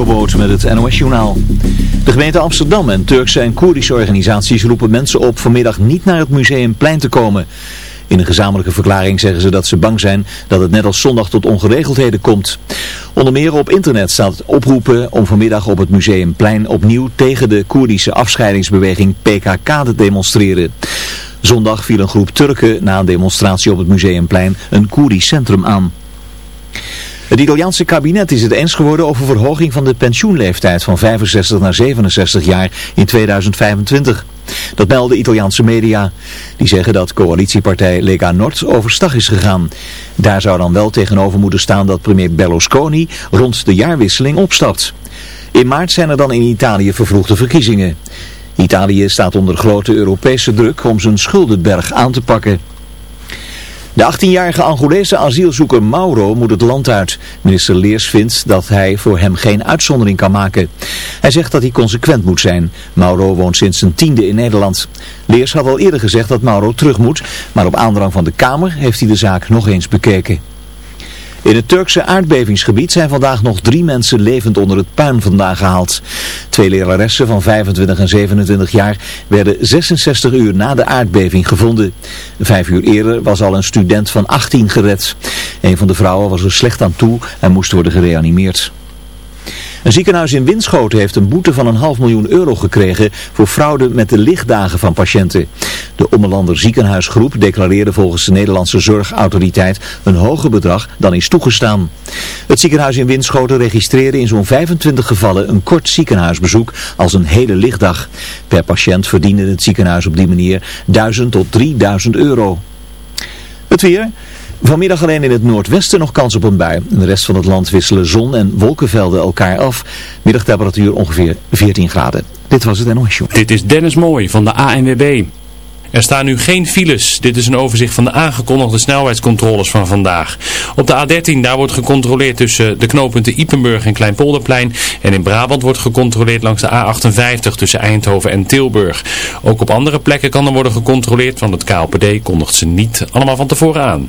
Met het NOS-journaal. De gemeente Amsterdam en Turkse en Koerdische organisaties roepen mensen op vanmiddag niet naar het Museumplein te komen. In een gezamenlijke verklaring zeggen ze dat ze bang zijn dat het net als zondag tot ongeregeldheden komt. Onder meer op internet staat oproepen om vanmiddag op het Museumplein opnieuw tegen de Koerdische afscheidingsbeweging PKK te demonstreren. Zondag viel een groep Turken na een demonstratie op het Museumplein een Koerdisch centrum aan. Het Italiaanse kabinet is het eens geworden over verhoging van de pensioenleeftijd van 65 naar 67 jaar in 2025. Dat melden Italiaanse media. Die zeggen dat coalitiepartij Lega Nord overstag is gegaan. Daar zou dan wel tegenover moeten staan dat premier Berlusconi rond de jaarwisseling opstapt. In maart zijn er dan in Italië vervroegde verkiezingen. Italië staat onder grote Europese druk om zijn schuldenberg aan te pakken. De 18-jarige Angolese asielzoeker Mauro moet het land uit. Minister Leers vindt dat hij voor hem geen uitzondering kan maken. Hij zegt dat hij consequent moet zijn. Mauro woont sinds zijn tiende in Nederland. Leers had al eerder gezegd dat Mauro terug moet, maar op aandrang van de Kamer heeft hij de zaak nog eens bekeken. In het Turkse aardbevingsgebied zijn vandaag nog drie mensen levend onder het puin vandaan gehaald. Twee leraressen van 25 en 27 jaar werden 66 uur na de aardbeving gevonden. Vijf uur eerder was al een student van 18 gered. Een van de vrouwen was er slecht aan toe en moest worden gereanimeerd. Een ziekenhuis in Winschoten heeft een boete van een half miljoen euro gekregen voor fraude met de lichtdagen van patiënten. De Ommelander ziekenhuisgroep declareerde volgens de Nederlandse Zorgautoriteit een hoger bedrag dan is toegestaan. Het ziekenhuis in Winschoten registreerde in zo'n 25 gevallen een kort ziekenhuisbezoek als een hele lichtdag. Per patiënt verdiende het ziekenhuis op die manier 1000 tot 3000 euro. Het weer... Vanmiddag alleen in het noordwesten nog kans op een bui. In de rest van het land wisselen zon en wolkenvelden elkaar af. Middagtemperatuur ongeveer 14 graden. Dit was het NOS Show. Dit is Dennis Mooij van de ANWB. Er staan nu geen files. Dit is een overzicht van de aangekondigde snelheidscontroles van vandaag. Op de A13 daar wordt gecontroleerd tussen de knooppunten Ipenburg en Kleinpolderplein. En in Brabant wordt gecontroleerd langs de A58 tussen Eindhoven en Tilburg. Ook op andere plekken kan er worden gecontroleerd, want het KLPD kondigt ze niet allemaal van tevoren aan.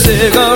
cigar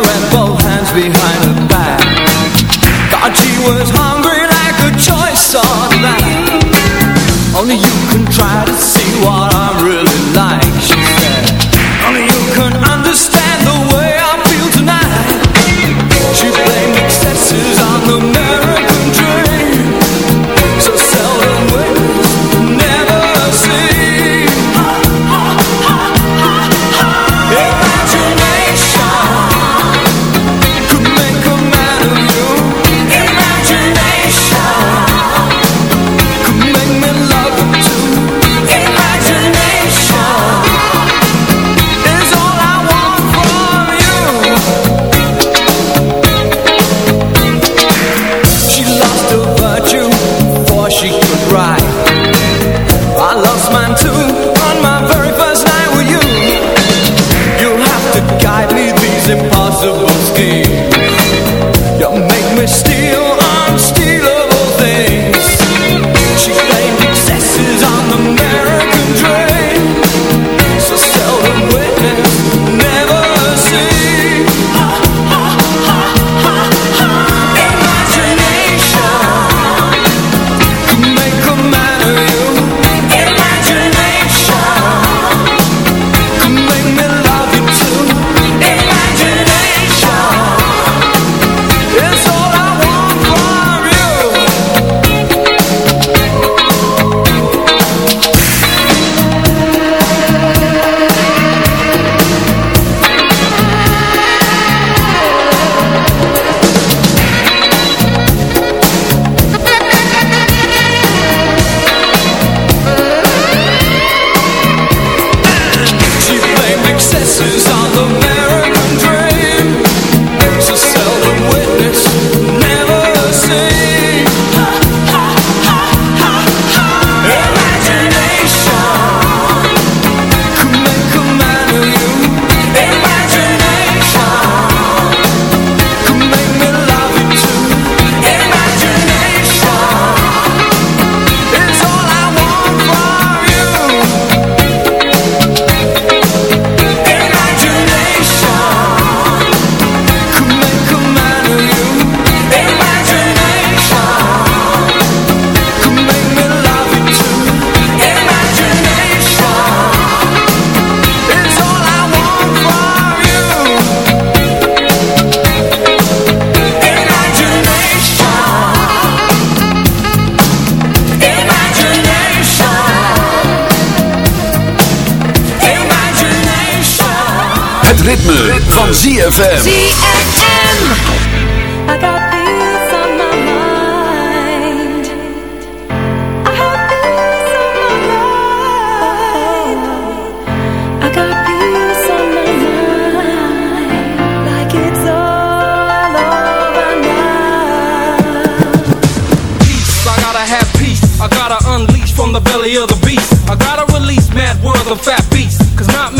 ritme, van ZFM. ZFM. I got peace on my mind. I have peace on my mind. I got peace on my mind. Like it's all over now. peace. I gotta have peace. I gotta unleash from the belly of the beast. I gotta release mad words of fat beats. Cause not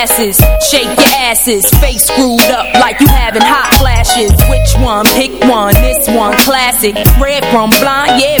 Glasses, shake your asses, face screwed up like you having hot flashes. Which one? Pick one. This one, classic. Red from blind, yeah,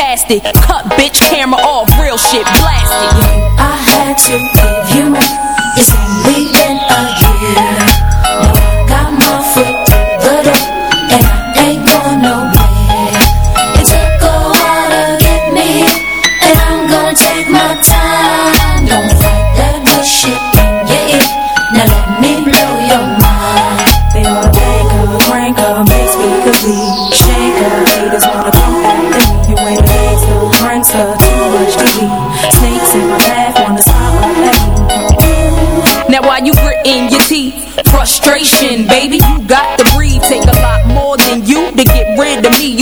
Cut bitch camera off, real shit blasted. I had to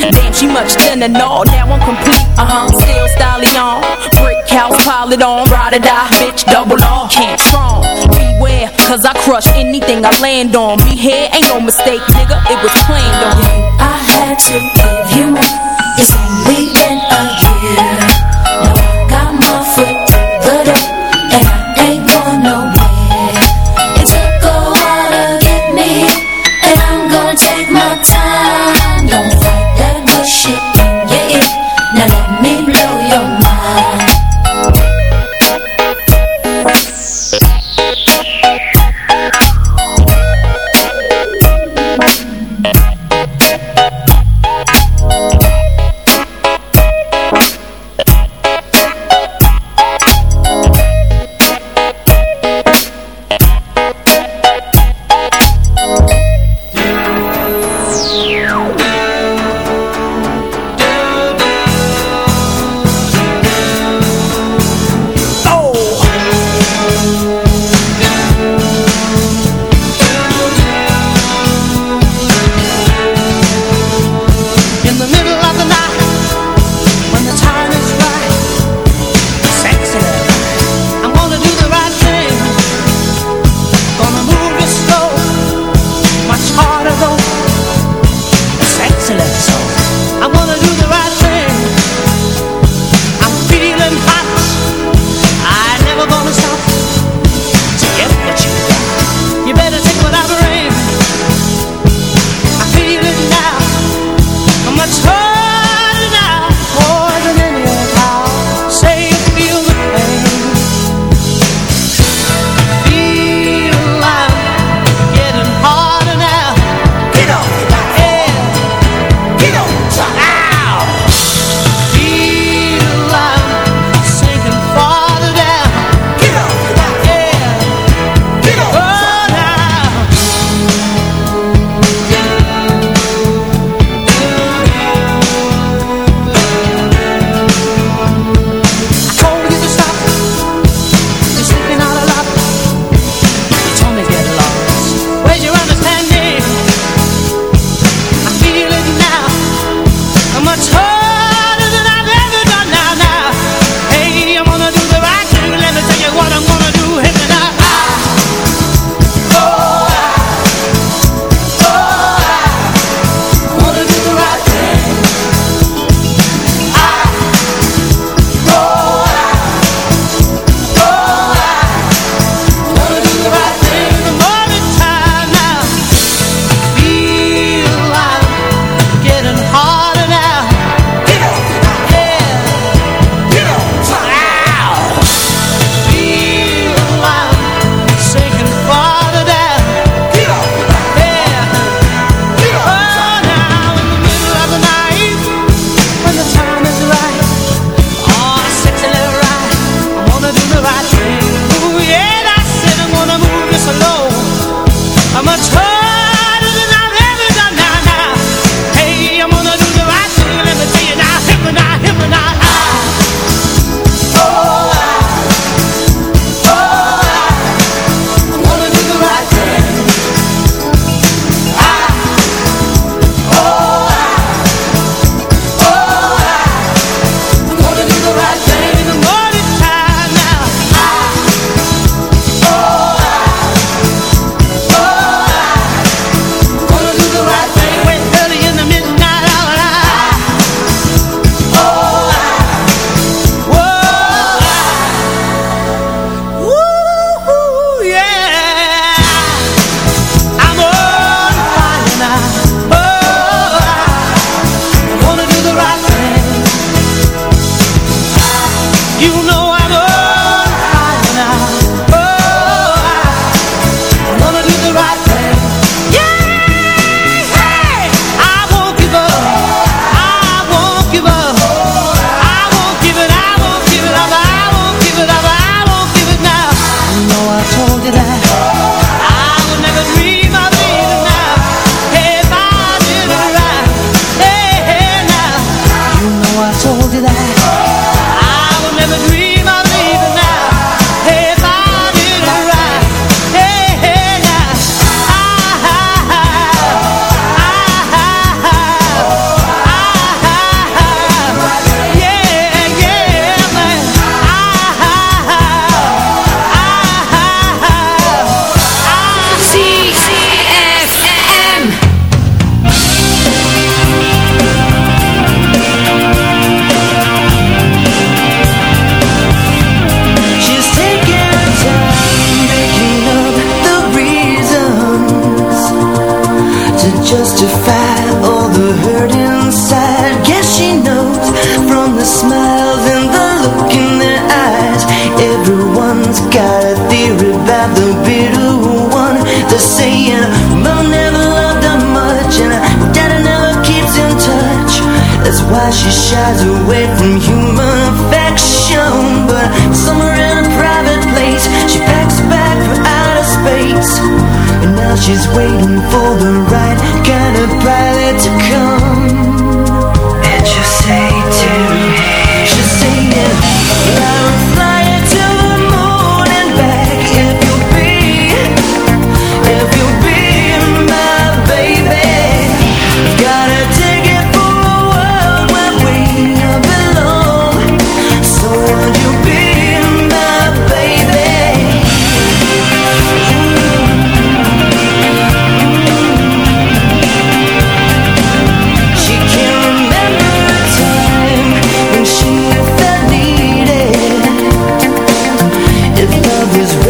Damn, she much thinner, no, now I'm complete, uh-huh, still styling on, brick house, pile it on, ride or die, bitch, double on, can't strong, beware, cause I crush anything I land on, be here, ain't no mistake, nigga, it was planned on. I had to give you. More.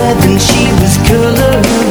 Then she was colored.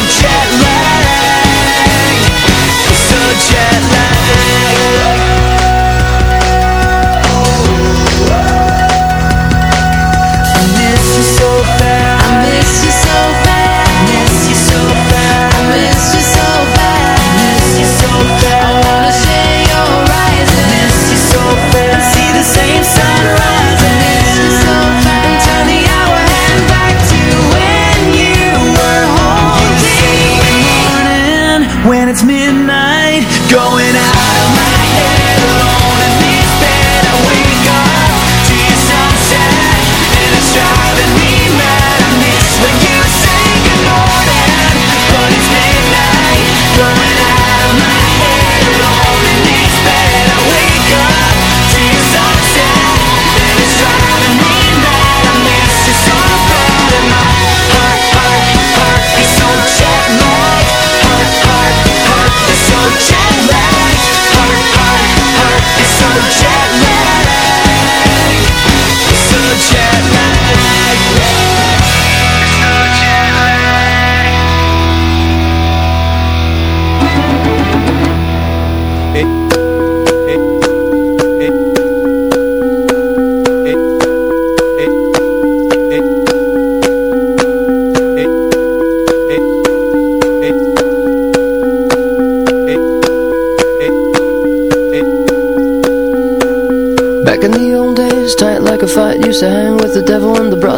Jet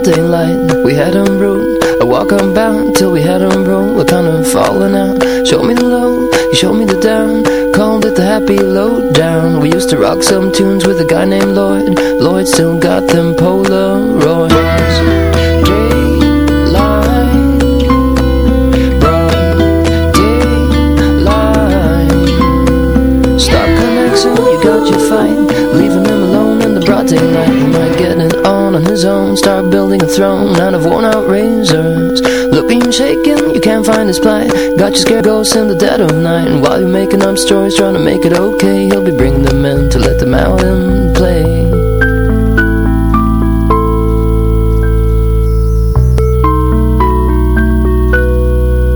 daylight We had him rude, a walk on bound Till we had him roll, we're kind of falling out. Showed me the low, he showed me the down. Called it the happy low down We used to rock some tunes with a guy named Lloyd. Lloyd still got them Polaroids Start building a throne out of worn out razors. Looking shaken, you can't find his plight. Got your scared ghosts in the dead of night. And while you're making up stories trying to make it okay He'll be bringing them in to let them out and play.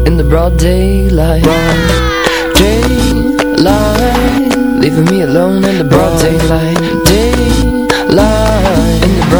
In the broad daylight Daylight Leaving me alone in the broad daylight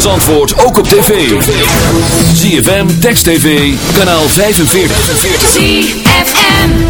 van ook op tv. ZFM, Text TV, kanaal 45. ZFM.